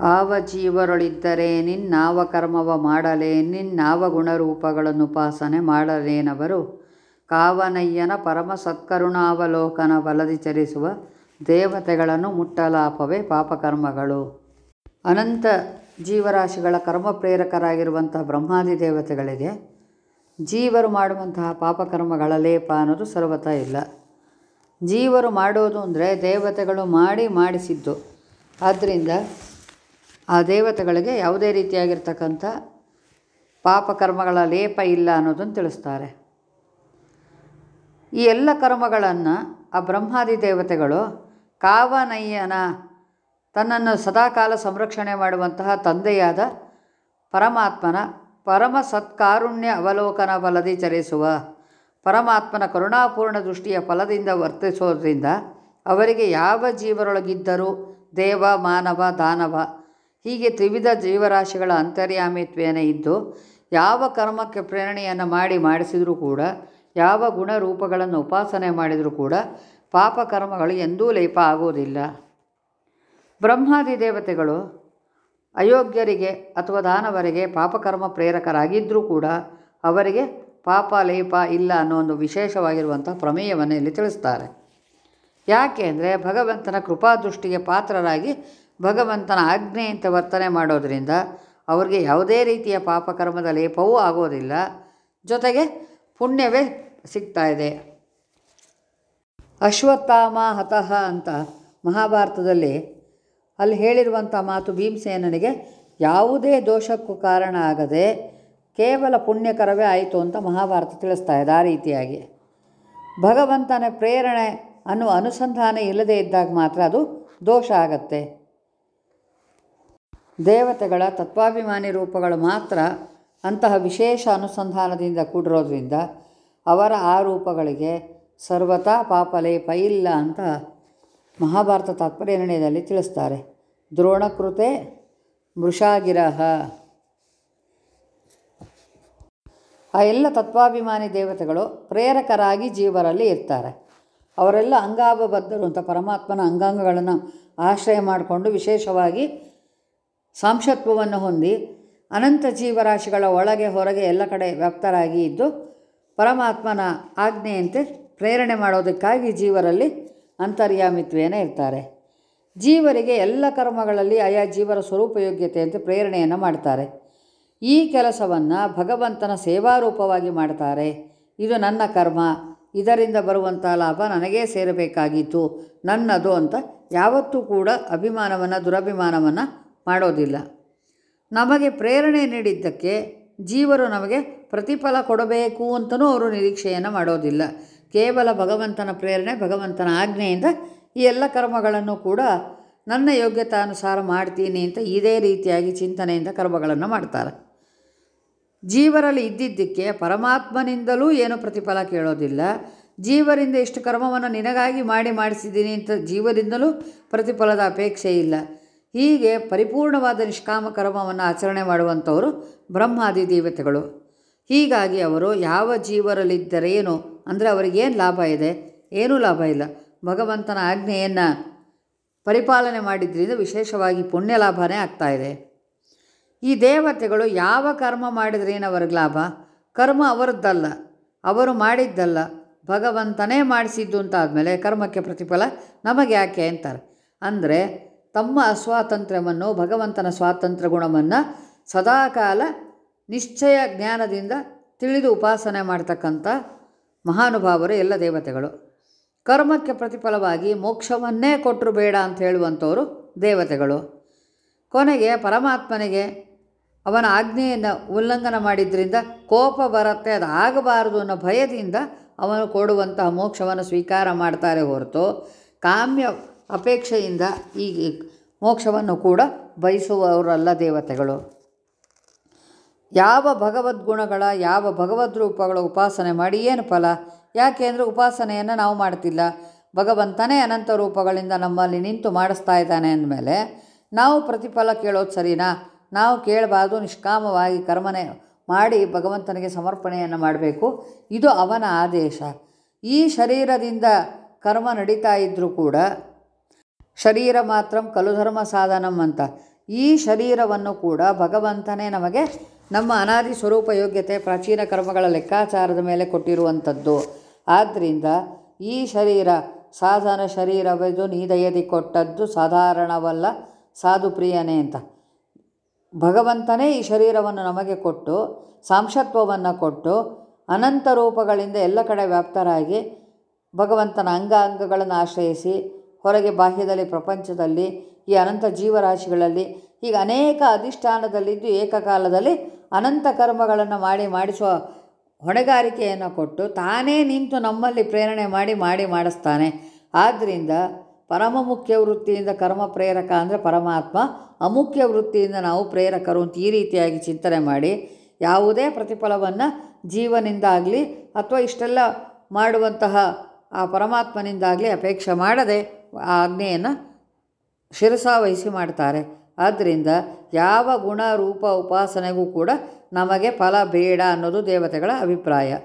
ಆವ ಜೀವರೊಳಿದ್ದರೆ ನಿನ್ನಾವ ಕರ್ಮವ ಮಾಡಲೇ ನಿನ್ನಾವ ಗುಣರೂಪಗಳನ್ನು ಉಪಾಸನೆ ಮಾಡಲೇನವರು? ಕಾವನಯ್ಯನ ಪರಮ ಸತ್ಕರುಣಾವಲೋಕನ ಬಲದಿ ಚರಿಸುವ ದೇವತೆಗಳನ್ನು ಮುಟ್ಟಲಾಪವೇ ಪಾಪಕರ್ಮಗಳು. ಅನಂತ ಜೀವರಾಶಿಗಳ ಕರ್ಮ ಪ್ರೇರಕರಾಗಿರುವಂತಹ ಬ್ರಹ್ಮಾದಿ ದೇವತೆಗಳಿಗೆ ಜೀವರು ಮಾಡುವಂತಹ ಪಾಪಕರ್ಮಗಳ ಲೇಪ ಅನ್ನೋದು ಸರ್ವತಾ ಇಲ್ಲ. ಜೀವರು ಮಾಡೋದು ಅಂದರೆ ದೇವತೆಗಳು ಮಾಡಿ ಮಾಡಿಸಿದ್ದು. ಆದ್ದರಿಂದ ಆ ದೇವತೆಗಳಿಗೆ ಯಾವುದೇ ರೀತಿಯಾಗಿರ್ತಕ್ಕಂಥ ಪಾಪಕರ್ಮಗಳ ಲೇಪ ಇಲ್ಲ ಅನ್ನೋದನ್ನು ತಿಳಿಸ್ತಾರೆ. ಈ ಎಲ್ಲ ಕರ್ಮಗಳನ್ನು ಆ ಬ್ರಹ್ಮಾದಿ ದೇವತೆಗಳು ಕಾವನಯ್ಯನ ತನ್ನನ್ನು ಸದಾಕಾಲ ಸಂರಕ್ಷಣೆ ಮಾಡುವಂತಹ ತಂದೆಯಾದ ಪರಮಾತ್ಮನ ಪರಮ ಸತ್ಕಾರುಣ್ಯ ಅವಲೋಕನ ಬಲದಿ ಚರಿಸುವ, ಪರಮಾತ್ಮನ ಕರುಣಾಪೂರ್ಣ ದೃಷ್ಟಿಯ ಫಲದಿಂದ ವರ್ತಿಸೋದ್ರಿಂದ ಅವರಿಗೆ ಯಾವ ಜೀವರೊಳಗಿದ್ದರೂ ದೇವ, ಮಾನವ, ದಾನವ ಹೀಗೆ ತ್ರಿವಿಧ ಜೀವರಾಶಿಗಳ ಅಂತರ್ಯಾಮಿತ್ವೇನ ಇದ್ದು, ಯಾವ ಕರ್ಮಕ್ಕೆ ಪ್ರೇರಣೆಯನ್ನು ಮಾಡಿ ಮಾಡಿಸಿದರೂ ಕೂಡ, ಯಾವ ಗುಣರೂಪಗಳನ್ನು ಉಪಾಸನೆ ಮಾಡಿದರೂ ಕೂಡ ಪಾಪಕರ್ಮಗಳು ಎಂದೂ ಲೇಪ ಆಗುವುದಿಲ್ಲ ಬ್ರಹ್ಮಾದಿ ದೇವತೆಗಳು ಅಯೋಗ್ಯರಿಗೆ ಅಥವಾ ದಾನವರಿಗೆ ಪಾಪಕರ್ಮ ಪ್ರೇರಕರಾಗಿದ್ದರೂ ಕೂಡ, ಅವರಿಗೆ ಪಾಪ ಲೇಪ ಇಲ್ಲ ಅನ್ನೋ ಒಂದು ವಿಶೇಷವಾಗಿರುವಂಥ ಪ್ರಮೇಯವನ್ನು ಇಲ್ಲಿ ತಿಳಿಸ್ತಾರೆ. ಯಾಕೆ ಅಂದರೆ ಭಗವಂತನ ಕೃಪಾದೃಷ್ಟಿಗೆ ಪಾತ್ರರಾಗಿ ಭಗವಂತನ ಆಜ್ಞೆಯಂತೆ ವರ್ತನೆ ಮಾಡೋದರಿಂದ ಅವರಿಗೆ ಯಾವುದೇ ರೀತಿಯ ಪಾಪಕರ್ಮದ ಲೇಪವೂ ಆಗೋದಿಲ್ಲ. ಜೊತೆಗೆ ಪುಣ್ಯವೇ ಸಿಗ್ತಾ ಇದೆ. ಅಶ್ವತ್ಥಾಮ ಹತಃ ಅಂತ ಮಹಾಭಾರತದಲ್ಲಿ ಅಲ್ಲಿ ಹೇಳಿರುವಂಥ ಮಾತು ಭೀಮಸೇನನಿಗೆ ಯಾವುದೇ ದೋಷಕ್ಕೂ ಕಾರಣ ಆಗದೆ ಕೇವಲ ಪುಣ್ಯಕರವೇ ಆಯಿತು ಅಂತ ಮಹಾಭಾರತ ತಿಳಿಸ್ತಾ ಇದೆ ಆ ರೀತಿಯಾಗಿ. ಭಗವಂತನ ಪ್ರೇರಣೆ ಅನ್ನುವ ಅನುಸಂಧಾನ ಇಲ್ಲದೇ ಇದ್ದಾಗ ಮಾತ್ರ ಅದು ದೋಷ ಆಗತ್ತೆ. ದೇವತೆಗಳ ತತ್ವಾಭಿಮಾನಿ ರೂಪಗಳು ಮಾತ್ರ ಅಂತಹ ವಿಶೇಷ ಅನುಸಂಧಾನದಿಂದ ಕೂಡಿರೋದ್ರಿಂದ ಅವರ ಆ ರೂಪಗಳಿಗೆ ಸರ್ವತಾ ಪಾಪಲೇಪ ಇಲ್ಲ ಅಂತ ಮಹಾಭಾರತ ತಾತ್ಪರ್ಯ ನಿರ್ಣಯದಲ್ಲಿ ತಿಳಿಸ್ತಾರೆ. ದ್ರೋಣಕೃತೆ ಮೃಷಾಗಿರಹ. ಆ ಎಲ್ಲ ತತ್ವಾಭಿಮಾನಿ ದೇವತೆಗಳು ಪ್ರೇರಕರಾಗಿ ಜೀವರಲ್ಲಿ ಇರ್ತಾರೆ. ಅವರೆಲ್ಲ ಅಂಗಾಭಬದ್ಧರು ಅಂತ ಪರಮಾತ್ಮನ ಅಂಗಾಂಗಗಳನ್ನು ಆಶ್ರಯ ಮಾಡಿಕೊಂಡು ವಿಶೇಷವಾಗಿ ಸಾಂಶತ್ವವನ್ನು ಹೊಂದಿ ಅನಂತ ಜೀವರಾಶಿಗಳ ಒಳಗೆ ಹೊರಗೆ ಎಲ್ಲ ಕಡೆ ವ್ಯಾಪ್ತರಾಗಿ ಇದ್ದು ಪರಮಾತ್ಮನ ಆಜ್ಞೆಯಂತೆ ಪ್ರೇರಣೆ ಮಾಡೋದಕ್ಕಾಗಿ ಜೀವರಲ್ಲಿ ಅಂತರ್ಯಾಮಿತ್ವೇನೇ ಇರ್ತಾರೆ. ಜೀವರಿಗೆ ಎಲ್ಲ ಕರ್ಮಗಳಲ್ಲಿ ಆಯಾ ಜೀವರ ಸ್ವರೂಪಯೋಗ್ಯತೆಯಂತೆ ಪ್ರೇರಣೆಯನ್ನು ಮಾಡ್ತಾರೆ. ಈ ಕೆಲಸವನ್ನು ಭಗವಂತನ ಸೇವಾರೂಪವಾಗಿ ಮಾಡ್ತಾರೆ. ಇದು ನನ್ನ ಕರ್ಮ, ಇದರಿಂದ ಬರುವಂಥ ಲಾಭ ನನಗೇ ಸೇರಬೇಕಾಗಿತ್ತು, ನನ್ನದು ಅಂತ ಯಾವತ್ತೂ ಕೂಡ ಅಭಿಮಾನವನ್ನು ದುರಭಿಮಾನವನ್ನು ಮಾಡೋದಿಲ್ಲ. ನಮಗೆ ಪ್ರೇರಣೆ ನೀಡಿದ್ದಕ್ಕೆ ಜೀವರು ನಮಗೆ ಪ್ರತಿಫಲ ಕೊಡಬೇಕು ಅಂತಲೂ ಅವರು ನಿರೀಕ್ಷೆಯನ್ನು ಮಾಡೋದಿಲ್ಲ. ಕೇವಲ ಭಗವಂತನ ಪ್ರೇರಣೆ, ಭಗವಂತನ ಆಜ್ಞೆಯಿಂದ ಈ ಎಲ್ಲ ಕರ್ಮಗಳನ್ನು ಕೂಡ ನನ್ನ ಯೋಗ್ಯತಾನುಸಾರ ಮಾಡ್ತೀನಿ ಅಂತ ಇದೇ ರೀತಿಯಾಗಿ ಚಿಂತನೆಯಿಂದ ಕರ್ಮಗಳನ್ನು ಮಾಡ್ತಾರೆ. ಜೀವರಲ್ಲಿ ಇದ್ದಿದ್ದಕ್ಕೆ ಪರಮಾತ್ಮನಿಂದಲೂ ಏನು ಪ್ರತಿಫಲ ಕೇಳೋದಿಲ್ಲ. ಜೀವರಿಂದ ಇಷ್ಟು ಕರ್ಮವನ್ನು ನಿನಗಾಗಿ ಮಾಡಿ ಮಾಡಿಸಿದ್ದೀನಿ ಅಂತ ಜೀವರಿಂದಲೂ ಪ್ರತಿಫಲದ ಅಪೇಕ್ಷೆ ಇಲ್ಲ. ಹೀಗೆ ಪರಿಪೂರ್ಣವಾದ ನಿಷ್ಕಾಮ ಕರ್ಮವನ್ನು ಆಚರಣೆ ಮಾಡುವಂಥವರು ಬ್ರಹ್ಮಾದಿ ದೇವತೆಗಳು. ಹೀಗಾಗಿ ಅವರು ಯಾವ ಜೀವರಲ್ಲಿದ್ದರೇನು, ಅಂದರೆ ಅವರಿಗೇನು ಲಾಭ ಇದೆ? ಏನೂ ಲಾಭ ಇಲ್ಲ. ಭಗವಂತನ ಆಜ್ಞೆಯನ್ನು ಪರಿಪಾಲನೆ ಮಾಡಿದ್ದರಿಂದ ವಿಶೇಷವಾಗಿ ಪುಣ್ಯ ಲಾಭನೇ ಇದೆ. ಈ ದೇವತೆಗಳು ಯಾವ ಕರ್ಮ ಮಾಡಿದ್ರೇನು ಅವ್ರಿಗೆ ಲಾಭ? ಕರ್ಮ ಅವರದ್ದಲ್ಲ, ಅವರು ಮಾಡಿದ್ದಲ್ಲ. ಭಗವಂತನೇ ಮಾಡಿಸಿದ್ದು ಅಂತ ಆದಮೇಲೆ ಕರ್ಮಕ್ಕೆ ಪ್ರತಿಫಲ ನಮಗೆ ಯಾಕೆ ಅಂತಾರೆ. ಅಂದರೆ ತಮ್ಮ ಅಸ್ವಾತಂತ್ರ್ಯವನ್ನು, ಭಗವಂತನ ಸ್ವಾತಂತ್ರ್ಯ ಗುಣವನ್ನು ಸದಾಕಾಲ ನಿಶ್ಚಯ ಜ್ಞಾನದಿಂದ ತಿಳಿದು ಉಪಾಸನೆ ಮಾಡ್ತಕ್ಕಂಥ ಮಹಾನುಭಾವರು ಎಲ್ಲ ದೇವತೆಗಳು. ಕರ್ಮಕ್ಕೆ ಪ್ರತಿಫಲವಾಗಿ ಮೋಕ್ಷವನ್ನೇ ಕೊಟ್ಟರು ಬೇಡ ಅಂತ ಹೇಳುವಂಥವರು ದೇವತೆಗಳು. ಕೊನೆಗೆ ಪರಮಾತ್ಮನಿಗೆ ಅವನ ಆಜ್ಞೆಯನ್ನು ಉಲ್ಲಂಘನ ಮಾಡಿದ್ರಿಂದ ಕೋಪ ಬರುತ್ತೆ, ಅದು ಆಗಬಾರದು ಅನ್ನೋ ಭಯದಿಂದ ಅವನು ಕೊಡುವಂತಹ ಮೋಕ್ಷವನ್ನು ಸ್ವೀಕಾರ ಮಾಡ್ತಾರೆ ಹೊರತು ಕಾಮ್ಯ ಅಪೇಕ್ಷೆಯಿಂದ ಈ ಮೋಕ್ಷವನ್ನು ಕೂಡ ಬಯಸುವವರಲ್ಲ ದೇವತೆಗಳು. ಯಾವ ಭಗವದ್ಗುಣಗಳ, ಯಾವ ಭಗವದ್ ರೂಪಗಳ ಉಪಾಸನೆ ಮಾಡಿ ಏನು ಫಲ? ಯಾಕೆ ಅಂದರೆ ಉಪಾಸನೆಯನ್ನು ನಾವು ಮಾಡ್ತಿಲ್ಲ. ಭಗವಂತನೇ ಅನಂತ ರೂಪಗಳಿಂದ ನಮ್ಮಲ್ಲಿ ನಿಂತು ಮಾಡಿಸ್ತಾ ಇದ್ದಾನೆ ಅಂದಮೇಲೆ ನಾವು ಪ್ರತಿಫಲ ಕೇಳೋದು ಸರಿನಾ? ನಾವು ಕೇಳಬಾರ್ದು, ನಿಷ್ಕಾಮವಾಗಿ ಕರ್ಮನೆ ಮಾಡಿ ಭಗವಂತನಿಗೆ ಸಮರ್ಪಣೆಯನ್ನು ಮಾಡಬೇಕು. ಇದು ಅವನ ಆದೇಶ. ಈ ಶರೀರದಿಂದ ಕರ್ಮ ನಡೀತಾ ಇದ್ದರೂ ಕೂಡ ಶರೀರ ಮಾತ್ರ ಕಲುಧರ್ಮ ಸಾಧನಂ ಅಂತ. ಈ ಶರೀರವನ್ನು ಕೂಡ ಭಗವಂತನೇ ನಮಗೆ ನಮ್ಮ ಅನಾದಿ ಸ್ವರೂಪ ಯೋಗ್ಯತೆ ಪ್ರಾಚೀನ ಕರ್ಮಗಳ ಲೆಕ್ಕಾಚಾರದ ಮೇಲೆ ಕೊಟ್ಟಿರುವಂಥದ್ದು. ಆದ್ದರಿಂದ ಈ ಶರೀರ ಸಾಧನ ಶರೀರವೆದು ನೀದಯದಿ ಕೊಟ್ಟದ್ದು ಸಾಧಾರಣವಲ್ಲ, ಸಾಧು ಪ್ರಿಯನೇ ಅಂತ. ಭಗವಂತನೇ ಈ ಶರೀರವನ್ನು ನಮಗೆ ಕೊಟ್ಟು, ಸಾಂಶತ್ವವನ್ನು ಕೊಟ್ಟು, ಅನಂತ ರೂಪಗಳಿಂದ ಎಲ್ಲ ಕಡೆ ವ್ಯಾಪ್ತರಾಗಿ ಭಗವಂತನ ಅಂಗ ಅಂಗಗಳನ್ನು ಆಶ್ರಯಿಸಿ ಹೊರಗೆ ಬಾಹ್ಯದಲ್ಲಿ ಪ್ರಪಂಚದಲ್ಲಿ, ಈ ಅನಂತ ಜೀವರಾಶಿಗಳಲ್ಲಿ, ಈಗ ಅನೇಕ ಅಧಿಷ್ಠಾನದಲ್ಲಿದ್ದು ಏಕಕಾಲದಲ್ಲಿ ಅನಂತ ಕರ್ಮಗಳನ್ನು ಮಾಡಿ ಮಾಡಿಸುವ ಹೊಣೆಗಾರಿಕೆಯನ್ನು ಕೊಟ್ಟು ತಾನೇ ನಿಂತು ನಮ್ಮಲ್ಲಿ ಪ್ರೇರಣೆ ಮಾಡಿ ಮಾಡಿ ಮಾಡಿಸ್ತಾನೆ. ಆದ್ದರಿಂದ ಪರಮ ಮುಖ್ಯ ವೃತ್ತಿಯಿಂದ ಕರ್ಮ ಪ್ರೇರಕ ಅಂದರೆ ಪರಮಾತ್ಮ, ಅಮುಖ್ಯ ವೃತ್ತಿಯಿಂದ ನಾವು ಪ್ರೇರಕರು ಅಂತ ಈ ರೀತಿಯಾಗಿ ಚಿಂತನೆ ಮಾಡಿ ಯಾವುದೇ ಪ್ರತಿಫಲವನ್ನು ಜೀವನಿಂದಾಗಲಿ ಅಥವಾ ಇಷ್ಟೆಲ್ಲ ಮಾಡುವಂತಹ ಆ ಪರಮಾತ್ಮನಿಂದಾಗಲಿ ಅಪೇಕ್ಷೆ ಮಾಡದೆ ಆಜ್ಞೆಯನ್ನು ಶಿರಸಾವಹಿಸಿ ಮಾಡ್ತಾರೆ. ಆದ್ದರಿಂದ ಯಾವ ಗುಣ ರೂಪ ಉಪಾಸನೆಗೂ ಕೂಡ ನಮಗೆ ಫಲ ಬೇಡ ಅನ್ನೋದು ದೇವತೆಗಳ ಅಭಿಪ್ರಾಯ.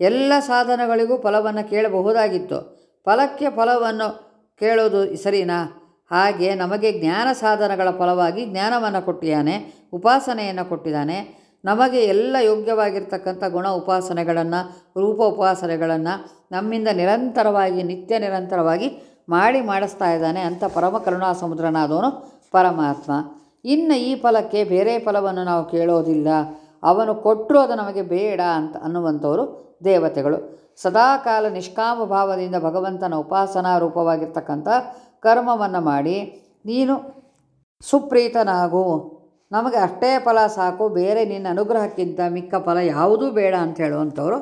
ಎಲ್ಲ ಸಾಧನಗಳಿಗೂ ಫಲವನ್ನು ಕೇಳಬಹುದಾಗಿತ್ತು. ಫಲಕ್ಕೆ ಫಲವನ್ನು ಕೇಳೋದು ಸರಿನಾ? ಹಾಗೆ ನಮಗೆ ಜ್ಞಾನ ಸಾಧನಗಳ ಫಲವಾಗಿ ಜ್ಞಾನವನ್ನು ಕೊಟ್ಟಿದ್ದಾನೆ, ಉಪಾಸನೆಯನ್ನು ಕೊಟ್ಟಿದ್ದಾನೆ. ನಮಗೆ ಎಲ್ಲ ಯೋಗ್ಯವಾಗಿರ್ತಕ್ಕಂಥ ಗುಣ ಉಪಾಸನೆಗಳನ್ನು, ರೂಪ ಉಪಾಸನೆಗಳನ್ನು ನಮ್ಮಿಂದ ನಿರಂತರವಾಗಿ, ನಿತ್ಯ ನಿರಂತರವಾಗಿ ಮಾಡಿ ಮಾಡಿಸ್ತಾ ಇದ್ದಾನೆ ಅಂತ ಪರಮ ಕರುಣಾ ಸಮುದ್ರನಾದವನು ಪರಮಾತ್ಮ. ಇನ್ನು ಈ ಫಲಕ್ಕೆ ಬೇರೆ ಫಲವನ್ನು ನಾವು ಕೇಳೋದಿಲ್ಲ. ಅವನು ಕೊಟ್ಟರು ಅದು ನಮಗೆ ಬೇಡ ಅಂತ ಅನ್ನುವಂಥವರು ದೇವತೆಗಳು. ಸದಾಕಾಲ ನಿಷ್ಕಾಮ ಭಾವದಿಂದ ಭಗವಂತನ ಉಪಾಸನಾ ರೂಪವಾಗಿರ್ತಕ್ಕಂಥ ಕರ್ಮವನ್ನು ಮಾಡಿ, ನೀನು ಸುಪ್ರೀತನಾಗು. ನಮಗೆ ಅಷ್ಟೇ ಫಲ ಸಾಕು. ಬೇರೆ ನಿನ್ನ ಅನುಗ್ರಹಕ್ಕಿಂತ ಮಿಕ್ಕ ಫಲ ಯಾವುದೂ ಬೇಡ ಅಂತ ಹೇಳುವಂಥವರು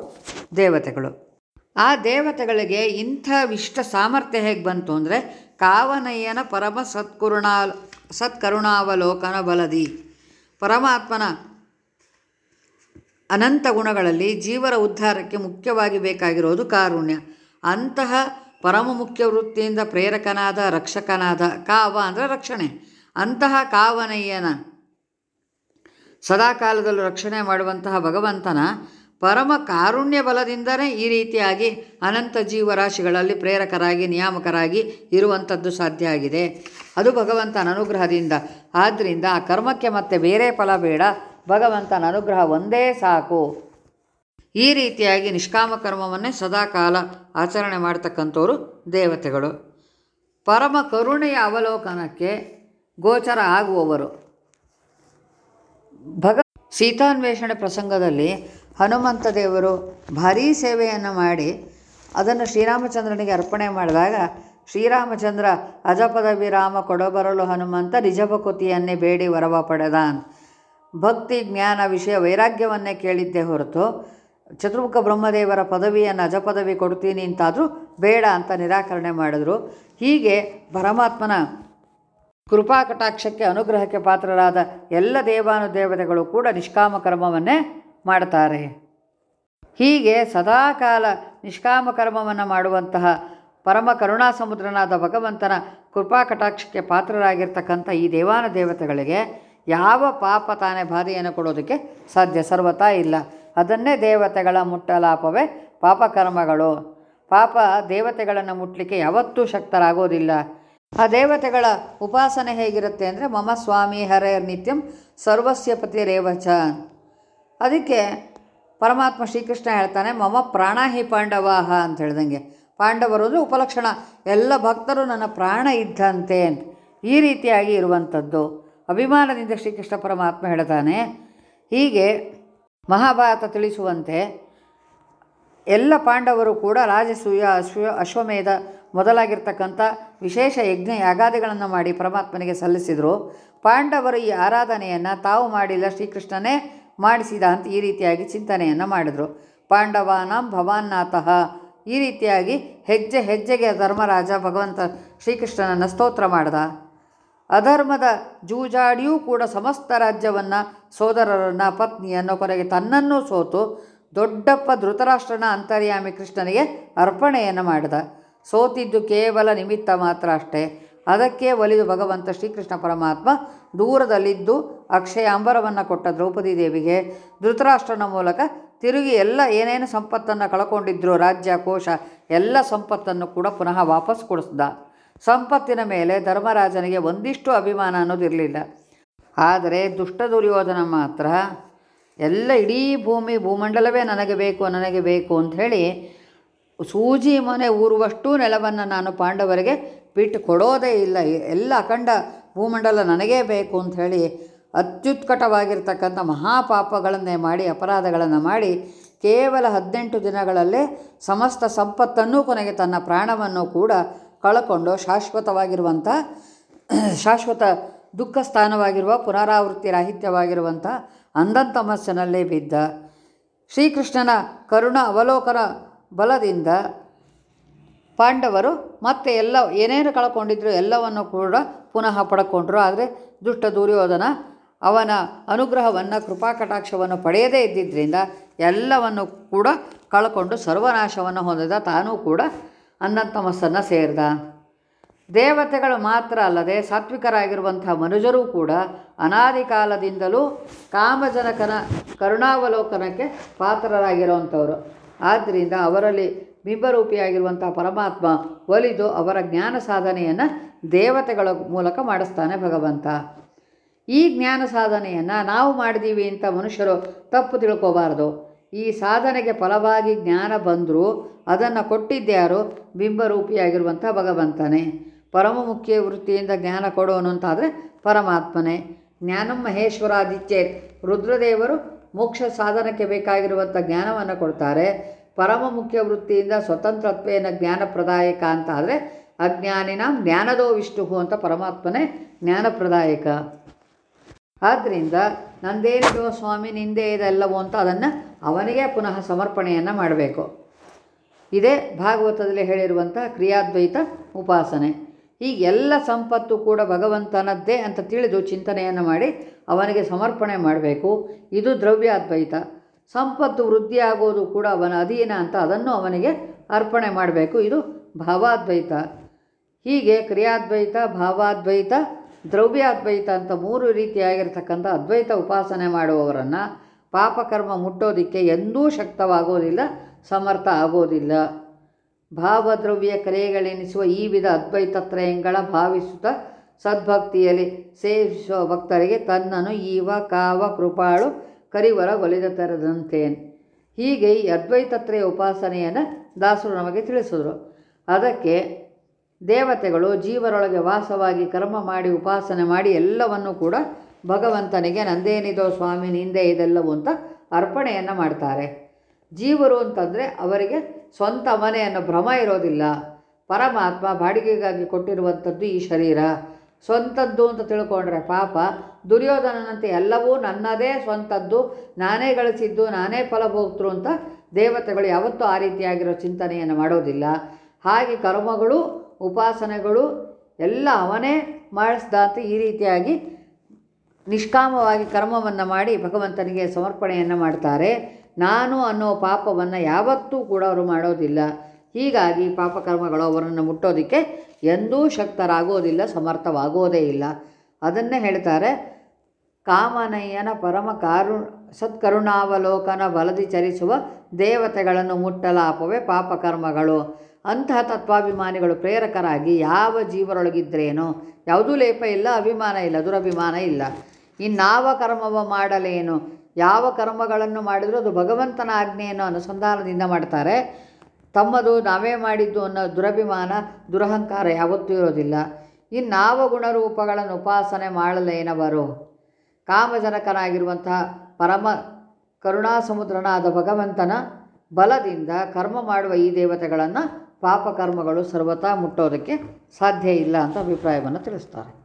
ದೇವತೆಗಳು. ಆ ದೇವತೆಗಳಿಗೆ ಇಂಥ ವಿಷ್ಟ ಸಾಮರ್ಥ್ಯ ಹೇಗೆ ಬಂತು ಅಂದರೆ ಕಾವನಯ್ಯನ ಪರಮ ಸತ್ಕರುಣಾ ಸತ್ಕರುಣಾವಲೋಕನ ಬಲದಿ. ಪರಮಾತ್ಮನ ಅನಂತ ಗುಣಗಳಲ್ಲಿ ಜೀವರ ಉದ್ಧಾರಕ್ಕೆ ಮುಖ್ಯವಾಗಿ ಬೇಕಾಗಿರೋದು ಕಾರುಣ್ಯ. ಅಂತಹ ಪರಮ ಮುಖ್ಯ ವೃತ್ತಿಯಿಂದ ಪ್ರೇರಕನಾದ, ರಕ್ಷಕನಾದ ಕಾವ ಅಂದರೆ ರಕ್ಷಣೆ. ಅಂತಹ ಕಾವನಯ್ಯನ ಸದಾಕಾಲದಲ್ಲೂ ರಕ್ಷಣೆ ಮಾಡುವಂತಹ ಭಗವಂತನ ಪರಮ ಕಾರುಣ್ಯ ಬಲದಿಂದಲೇ ಈ ರೀತಿಯಾಗಿ ಅನಂತ ಜೀವರಾಶಿಗಳಲ್ಲಿ ಪ್ರೇರಕರಾಗಿ, ನಿಯಾಮಕರಾಗಿ ಇರುವಂಥದ್ದು ಸಾಧ್ಯ ಆಗಿದೆ. ಅದು ಭಗವಂತನ ಅನುಗ್ರಹದಿಂದ. ಆದ್ದರಿಂದ ಆ ಕರ್ಮಕ್ಕೆ ಮತ್ತೆ ಬೇರೆ ಫಲ ಬೇಡ. ಭಗವಂತನ ಅನುಗ್ರಹ ಒಂದೇ ಸಾಕು. ಈ ರೀತಿಯಾಗಿ ನಿಷ್ಕಾಮ ಕರ್ಮವನ್ನೇ ಸದಾಕಾಲ ಆಚರಣೆ ಮಾಡ್ತಕ್ಕಂಥವ್ರು ದೇವತೆಗಳು. ಪರಮ ಕರುಣೆಯ ಅವಲೋಕನಕ್ಕೆ ಗೋಚರ ಆಗುವವರು. ಭಗ ಸೀತಾನ್ವೇಷಣೆ ಪ್ರಸಂಗದಲ್ಲಿ ಹನುಮಂತ ದೇವರು ಭಾರೀ ಸೇವೆಯನ್ನು ಮಾಡಿ ಅದನ್ನು ಶ್ರೀರಾಮಚಂದ್ರನಿಗೆ ಅರ್ಪಣೆ ಮಾಡಿದಾಗ ಶ್ರೀರಾಮಚಂದ್ರ ಅಜಪದವಿ ರಾಮ ಕೊಡಬರಲು ಹನುಮಂತ ನಿಜಭಕುತಿಯನ್ನೇ ಬೇಡಿ ವರವ ಪಡೆದಾನ್ ಭಕ್ತಿ, ಜ್ಞಾನ, ವಿಷಯ, ವೈರಾಗ್ಯವನ್ನೇ ಕೇಳಿದ್ದೇ ಹೊರತು ಚತುರ್ಮುಖ ಬ್ರಹ್ಮದೇವರ ಪದವಿಯನ್ನು ಅಜಪದವಿ ಕೊಡ್ತೀನಿ ಅಂತಾದರೂ ಬೇಡ ಅಂತ ನಿರಾಕರಣೆ ಮಾಡಿದ್ರು. ಹೀಗೆ ಪರಮಾತ್ಮನ ಕೃಪಾ ಕಟಾಕ್ಷಕ್ಕೆ ಅನುಗ್ರಹಕ್ಕೆ ಪಾತ್ರರಾದ ಎಲ್ಲ ದೇವಾನುದೇವತೆಗಳು ಕೂಡ ನಿಷ್ಕಾಮ ಕರ್ಮವನ್ನೇ ಮಾಡ್ತಾರೆ. ಹೀಗೆ ಸದಾಕಾಲ ನಿಷ್ಕಾಮ ಕರ್ಮವನ್ನು ಮಾಡುವಂತಹ ಪರಮ ಕರುಣಾ ಸಮುದ್ರನಾದ ಭಗವಂತನ ಕೃಪಾ ಕಟಾಕ್ಷಕ್ಕೆ ಪಾತ್ರರಾಗಿರ್ತಕ್ಕಂಥ ಈ ದೇವಾನ ದೇವತೆಗಳಿಗೆ ಯಾವ ಪಾಪ ತಾನೇ ಬಾಧೆಯನ್ನು ಕೊಡೋದಕ್ಕೆ ಸಾಧ್ಯ? ಸರ್ವತಾ ಇಲ್ಲ. ಅದನ್ನೇ ದೇವತೆಗಳ ಮುಟ್ಟಲಾಪವೇ ಪಾಪಕರ್ಮಗಳು ಪಾಪ ದೇವತೆಗಳನ್ನು ಮುಟ್ಟಲಿಕ್ಕೆ ಯಾವತ್ತೂ ಶಕ್ತರಾಗೋದಿಲ್ಲ. ಆ ದೇವತೆಗಳ ಉಪಾಸನೆ ಹೇಗಿರುತ್ತೆ ಅಂದರೆ ಮಮ ಸ್ವಾಮಿ ಹರೇರ್ ನಿತ್ಯಂ ಸರ್ವಸ್ಯ ಪತಿರೇವಚ. ಅದಕ್ಕೆ ಪರಮಾತ್ಮ ಶ್ರೀಕೃಷ್ಣ ಹೇಳ್ತಾನೆ, ಮಮ ಪ್ರಾಣ ಹಿ ಪಾಂಡವಾಹ ಅಂತ ಹೇಳ್ದಂಗೆ. ಪಾಂಡವರು ಅಂದರೆ ಉಪಲಕ್ಷಣ. ಎಲ್ಲ ಭಕ್ತರು ನನ್ನ ಪ್ರಾಣ ಇದ್ದಂತೆ ಅಂತ ಈ ರೀತಿಯಾಗಿ ಇರುವಂಥದ್ದು. ಅಭಿಮಾನದಿಂದ ಶ್ರೀಕೃಷ್ಣ ಪರಮಾತ್ಮ ಹೇಳ್ತಾನೆ, ಹೀಗೆ ಮಹಾಭಾರತ ತಿಳಿಸುವಂತೆ ಎಲ್ಲ ಪಾಂಡವರು ಕೂಡ ರಾಜಸೂಯ, ಅಶ್ವ, ಅಶ್ವಮೇಧ ಮೊದಲಾಗಿರ್ತಕ್ಕಂಥ ವಿಶೇಷ ಯಜ್ಞ ಯಾಗಾದಿಗಳನ್ನು ಮಾಡಿ ಪರಮಾತ್ಮನಿಗೆ ಸಲ್ಲಿಸಿದರು. ಪಾಂಡವರು ಈ ಆರಾಧನೆಯನ್ನು ತಾವು ಮಾಡಿಲ್ಲ, ಶ್ರೀಕೃಷ್ಣನೇ ಮಾಡಿಸಿದ ಅಂತ ಈ ರೀತಿಯಾಗಿ ಚಿಂತನೆಯನ್ನು ಮಾಡಿದರು. ಪಾಂಡವಾನಾಂ ಭವಾನ್ನಾತಃ. ಈ ರೀತಿಯಾಗಿ ಹೆಜ್ಜೆ ಹೆಜ್ಜೆಗೆ ಧರ್ಮರಾಜ ಭಗವಂತ ಶ್ರೀಕೃಷ್ಣನನ್ನು ಸ್ತೋತ್ರ ಮಾಡ್ದ. ಅಧರ್ಮದ ಜೂಜಾಡಿಯೂ ಕೂಡ ಸಮಸ್ತ ರಾಜ್ಯವನ್ನು, ಸೋದರರನ್ನು, ಪತ್ನಿಯನ್ನು ಕೊನೆಗೆ ತನ್ನನ್ನೂ ಸೋತು ದೊಡ್ಡಪ್ಪ ಧೃತರಾಷ್ಟ್ರನ ಅಂತರ್ಯಾಮಿ ಕೃಷ್ಣನಿಗೆ ಅರ್ಪಣೆಯನ್ನು ಮಾಡಿದ. ಸೋತಿದ್ದು ಕೇವಲ ನಿಮಿತ್ತ ಮಾತ್ರ ಅಷ್ಟೇ. ಅದಕ್ಕೆ ಒಲಿದು ಭಗವಂತ ಶ್ರೀಕೃಷ್ಣ ಪರಮಾತ್ಮ ದೂರದಲ್ಲಿದ್ದು ಅಕ್ಷಯ ಅಂಬರವನ್ನು ಕೊಟ್ಟ ದ್ರೌಪದಿ ದೇವಿಗೆ ಧೃತರಾಷ್ಟ್ರನ ಮೂಲಕ ತಿರುಗಿ ಎಲ್ಲ ಏನೇನು ಸಂಪತ್ತನ್ನು ಕಳ್ಕೊಂಡಿದ್ರು ರಾಜ್ಯ, ಕೋಶ ಎಲ್ಲ ಸಂಪತ್ತನ್ನು ಕೂಡ ಪುನಃ ವಾಪಸ್ ಕೊಡಿಸ್ದ. ಸಂಪತ್ತಿನ ಮೇಲೆ ಧರ್ಮರಾಜನಿಗೆ ಒಂದಿಷ್ಟು ಅಭಿಮಾನ ಅನ್ನೋದಿರಲಿಲ್ಲ ಆದರೆ ದುಷ್ಟ ದುರ್ಯೋಧನ ಮಾತ್ರ ಎಲ್ಲ ಇಡೀ ಭೂಮಿ, ಭೂಮಂಡಲವೇ ನನಗೆ ಬೇಕು ನನಗೆ ಬೇಕು ಅಂಥೇಳಿ ಸೂಜಿ ಮನೆ ಊರುವಷ್ಟು ನೆಲವನ್ನು ನಾನು ಪಾಂಡವರಿಗೆ ಬಿಟ್ಟು ಕೊಡೋದೇ ಇಲ್ಲ. ಎಲ್ಲ ಅಖಂಡ ಭೂಮಂಡಲ ನನಗೇ ಬೇಕು ಅಂತ ಹೇಳಿ ಅತ್ಯುತ್ಕಟವಾಗಿರ್ತಕ್ಕಂಥ ಮಹಾಪಾಪಗಳನ್ನೇ ಮಾಡಿ, ಅಪರಾಧಗಳನ್ನು ಮಾಡಿ ಕೇವಲ ಹದಿನೆಂಟು ದಿನಗಳಲ್ಲೇ ಸಮಸ್ತ ಸಂಪತ್ತನ್ನು ಕೊನೆಗೆ ತನ್ನ ಪ್ರಾಣವನ್ನು ಕೂಡ ಕಳಕೊಂಡು ಶಾಶ್ವತವಾಗಿರುವಂಥ, ಶಾಶ್ವತ ದುಃಖ ಸ್ಥಾನವಾಗಿರುವ, ಪುನರಾವೃತ್ತಿ ರಾಹಿತ್ಯವಾಗಿರುವಂಥ ಅಂಧಂತಮಸ್ಸಿನಲ್ಲೇ ಬಿದ್ದ ಶ್ರೀಕೃಷ್ಣನ ಕರುಣ ಅವಲೋಕನ ಬಲದಿಂದ ಪಾಂಡವರು ಮತ್ತೆ ಎಲ್ಲ ಏನೇನು ಕಳ್ಕೊಂಡಿದ್ರು ಎಲ್ಲವನ್ನು ಕೂಡ ಪುನಃ ಪಡ್ಕೊಂಡ್ರು. ಆದರೆ ದುಷ್ಟ ದುರ್ಯೋಧನ ಅವನ ಅನುಗ್ರಹವನ್ನು ಕೃಪಾ ಕಟಾಕ್ಷವನ್ನು ಪಡೆಯದೇ ಇದ್ದಿದ್ದರಿಂದ ಎಲ್ಲವನ್ನು ಕೂಡ ಕಳ್ಕೊಂಡು ಸರ್ವನಾಶವನ್ನು ಹೊಂದಿದ ತಾನೂ ಕೂಡ ಅನ್ನಂತಮಸ್ಸನ್ನು ಸೇರಿದ. ದೇವತೆಗಳು ಮಾತ್ರ ಅಲ್ಲದೆ ಸಾತ್ವಿಕರಾಗಿರುವಂಥ ಮನುಜರೂ ಕೂಡ ಅನಾದಿ ಕಾಲದಿಂದಲೂ ಕಾಮಜನಕನ ಕರುಣಾವಲೋಕನಕ್ಕೆ ಪಾತ್ರರಾಗಿರುವಂಥವರು. ಆದ್ದರಿಂದ ಅವರಲ್ಲಿ ಬಿಂಬರೂಪಿಯಾಗಿರುವಂಥ ಪರಮಾತ್ಮ ಒಲಿದು ಅವರ ಜ್ಞಾನ ಸಾಧನೆಯನ್ನು ದೇವತೆಗಳ ಮೂಲಕ ಮಾಡಿಸ್ತಾನೆ ಭಗವಂತ. ಈ ಜ್ಞಾನ ಸಾಧನೆಯನ್ನು ನಾವು ಮಾಡಿದ್ದೀವಿ ಅಂತ ಮನುಷ್ಯರು ತಪ್ಪು ತಿಳ್ಕೋಬಾರ್ದು. ಈ ಸಾಧನೆಗೆ ಫಲವಾಗಿ ಜ್ಞಾನ ಬಂದರೂ ಅದನ್ನು ಕೊಟ್ಟಿದ್ದ್ಯಾರು ಬಿಂಬರೂಪಿಯಾಗಿರುವಂಥ ಭಗವಂತನೇ. ಪರಮ ಮುಖ್ಯ ವೃತ್ತಿಯಿಂದ ಜ್ಞಾನ ಕೊಡೋನು ಅಂತಾದರೆ ಪರಮಾತ್ಮನೇ. ಜ್ಞಾನಂ ಮಹೇಶ್ವರಾದಿತ್ಯ ರುದ್ರದೇವರು ಮೋಕ್ಷ ಸಾಧನಕ್ಕೆ ಬೇಕಾಗಿರುವಂಥ ಜ್ಞಾನವನ್ನು ಕೊಡ್ತಾರೆ. ಪರಮ ಮುಖ್ಯ ವೃತ್ತಿಯಿಂದ ಸ್ವತಂತ್ರತ್ವೇನ ಜ್ಞಾನಪ್ರದಾಯಕ ಅಂತ ಆದರೆ ಅಜ್ಞಾನಿನ ಜ್ಞಾನದೋ ವಿಷ್ಣು ಅಂತ ಪರಮಾತ್ಮನೇ ಜ್ಞಾನಪ್ರದಾಯಕ. ಆದ್ದರಿಂದ ನಂದೇನಿದೋ ಸ್ವಾಮಿ ನಿಂದೇ ಇದೆಲ್ಲವೋ ಅಂತ ಅದನ್ನು ಅವನಿಗೆ ಪುನಃ ಸಮರ್ಪಣೆಯನ್ನು ಮಾಡಬೇಕು. ಇದೇ ಭಾಗವತದಲ್ಲಿ ಹೇಳಿರುವಂಥ ಕ್ರಿಯಾದ್ವೈತ ಉಪಾಸನೆ. ಈ ಎಲ್ಲ ಸಂಪತ್ತು ಕೂಡ ಭಗವಂತನದ್ದೇ ಅಂತ ತಿಳಿದು ಚಿಂತನೆಯನ್ನು ಮಾಡಿ ಅವನಿಗೆ ಸಮರ್ಪಣೆ ಮಾಡಬೇಕು. ಇದು ದ್ರವ್ಯಾದ್ವೈತ. ಸಂಪತ್ತು ವೃದ್ಧಿಯಾಗೋದು ಕೂಡ ಅವನ ಅಧೀನ ಅಂತ ಅದನ್ನು ಅವನಿಗೆ ಅರ್ಪಣೆ ಮಾಡಬೇಕು. ಇದು ಭಾವಾದ್ವೈತ. ಹೀಗೆ ಕ್ರಿಯಾದ್ವೈತ, ಭಾವಾದ್ವೈತ, ದ್ರವ್ಯಾದ್ವೈತ ಅಂತ ಮೂರು ರೀತಿಯಾಗಿರ್ತಕ್ಕಂಥ ಅದ್ವೈತ ಉಪಾಸನೆ ಮಾಡುವವರನ್ನು ಪಾಪಕರ್ಮ ಮುಟ್ಟೋದಕ್ಕೆ ಎಂದೂ ಶಕ್ತವಾಗೋದಿಲ್ಲ, ಸಮರ್ಥ ಆಗೋದಿಲ್ಲ. ಭಾವದ್ರವ್ಯ ಕ್ರಿಯೆಗಳೆನಿಸುವ ಈ ವಿಧ ಅದ್ವೈತತ್ರಯಗಳ ಭಾವಿಸುತ್ತ ಸದ್ಭಕ್ತಿಯಲ್ಲಿ ಸೇವಿಸುವ ಭಕ್ತರಿಗೆ ತನ್ನನು ಈವ ಕಾವ ಕೃಪಾಳು ಕರಿವರ ಒಲಿದ ತೆರೆದಂತೇನು. ಹೀಗೆ ಈ ಅದ್ವೈತತ್ರಯ ಉಪಾಸನೆಯನ್ನು ದಾಸರು ನಮಗೆ ತಿಳಿಸಿದರು. ಅದಕ್ಕೆ ದೇವತೆಗಳು ಜೀವರೊಳಗೆ ವಾಸವಾಗಿ ಕರ್ಮ ಮಾಡಿ ಉಪಾಸನೆ ಮಾಡಿ ಎಲ್ಲವನ್ನು ಕೂಡ ಭಗವಂತನಿಗೆ ನಂದೇನಿದೋ ಸ್ವಾಮಿ ನಿಂದೆ ಇದೆಲ್ಲವೂ ಅಂತ ಅರ್ಪಣೆಯನ್ನು ಮಾಡ್ತಾರೆ. ಜೀವರು ಅಂತಂದರೆ ಅವರಿಗೆ ಸ್ವಂತ ಮನೆ ಅನ್ನೋ ಭ್ರಮ ಇರೋದಿಲ್ಲ. ಪರಮಾತ್ಮ ಬಾಡಿಗೆಗಾಗಿ ಕೊಟ್ಟಿರುವಂಥದ್ದು ಈ ಶರೀರ. ಸ್ವಂತದ್ದು ಅಂತ ತಿಳ್ಕೊಂಡ್ರೆ ಪಾಪ. ದುರ್ಯೋಧನನಂತೆ ಎಲ್ಲವೂ ನನ್ನದೇ ಸ್ವಂತದ್ದು. ನಾನೇ ಗಳಿಸಿದ್ದು, ನಾನೇ ಫಲಭೋಗ್ತರು ಅಂತ ದೇವತೆಗಳು ಯಾವತ್ತೂ ಆ ರೀತಿಯಾಗಿರೋ ಚಿಂತನೆಯನ್ನು ಮಾಡೋದಿಲ್ಲ. ಹಾಗೆ ಕರ್ಮಗಳು, ಉಪಾಸನೆಗಳು ಎಲ್ಲ ಅವನೇ ಮಾಡಿಸ್ದ ಅಂತ ಈ ರೀತಿಯಾಗಿ ನಿಷ್ಕಾಮವಾಗಿ ಕರ್ಮವನ್ನು ಮಾಡಿ ಭಗವಂತನಿಗೆ ಸಮರ್ಪಣೆಯನ್ನು ಮಾಡ್ತಾರೆ. ನಾನು ಅನ್ನೋ ಪಾಪವನ್ನು ಯಾವತ್ತೂ ಕೂಡ ಅವರು ಮಾಡೋದಿಲ್ಲ. ಹೀಗಾಗಿ ಪಾಪಕರ್ಮಗಳು ಅವರನ್ನು ಮುಟ್ಟೋದಕ್ಕೆ ಎಂದೂ ಶಕ್ತರಾಗೋದಿಲ್ಲ, ಸಮರ್ಥವಾಗೋದೇ ಇಲ್ಲ. ಅದನ್ನೇ ಹೇಳ್ತಾರೆ, ಕಾಮನಯ್ಯನ ಪರಮ ಕಾರು, ಸತ್ಕರುಣಾವಲೋಕನ ಬಲದಿ ಚರಿಸುವ ದೇವತೆಗಳನ್ನು ಮುಟ್ಟಲಾಪವೇ ಪಾಪಕರ್ಮಗಳು. ಅಂತಹ ತತ್ವಾಭಿಮಾನಿಗಳು ಪ್ರೇರಕರಾಗಿ ಯಾವ ಜೀವರೊಳಗಿದ್ರೇನೋ, ಯಾವುದೂ ಲೇಪ ಇಲ್ಲ, ಅಭಿಮಾನ ಇಲ್ಲ, ದುರಭಿಮಾನ ಇಲ್ಲ. ಇನ್ನಾವ ಕರ್ಮವ ಮಾಡಲೇನು? ಯಾವ ಕರ್ಮಗಳನ್ನು ಮಾಡಿದರೂ ಅದು ಭಗವಂತನ ಆಜ್ಞೆಯನ್ನು ಅನುಸಂಧಾನದಿಂದ ಮಾಡ್ತಾರೆ. ತಮ್ಮದು ನಾವೇ ಮಾಡಿದ್ದು ಅನ್ನೋ ದುರಭಿಮಾನ, ದುರಹಂಕಾರ ಯಾವತ್ತೂ ಇರೋದಿಲ್ಲ. ಇನ್ನಾವ ಗುಣರೂಪಗಳನ್ನು ಉಪಾಸನೆ ಮಾಡಲೇನವರು ಕಾಮಜನಕನಾಗಿರುವಂತಹ ಪರಮ ಕರುಣಾ ಸಮುದ್ರನಾದ ಭಗವಂತನ ಬಲದಿಂದ ಕರ್ಮ ಮಾಡುವ ಈ ದೇವತೆಗಳನ್ನು ಪಾಪಕರ್ಮಗಳು ಸರ್ವತಾ ಮುಟ್ಟೋದಕ್ಕೆ ಸಾಧ್ಯ ಇಲ್ಲ ಅಂತ ಅಭಿಪ್ರಾಯವನ್ನು ತಿಳಿಸ್ತಾರೆ.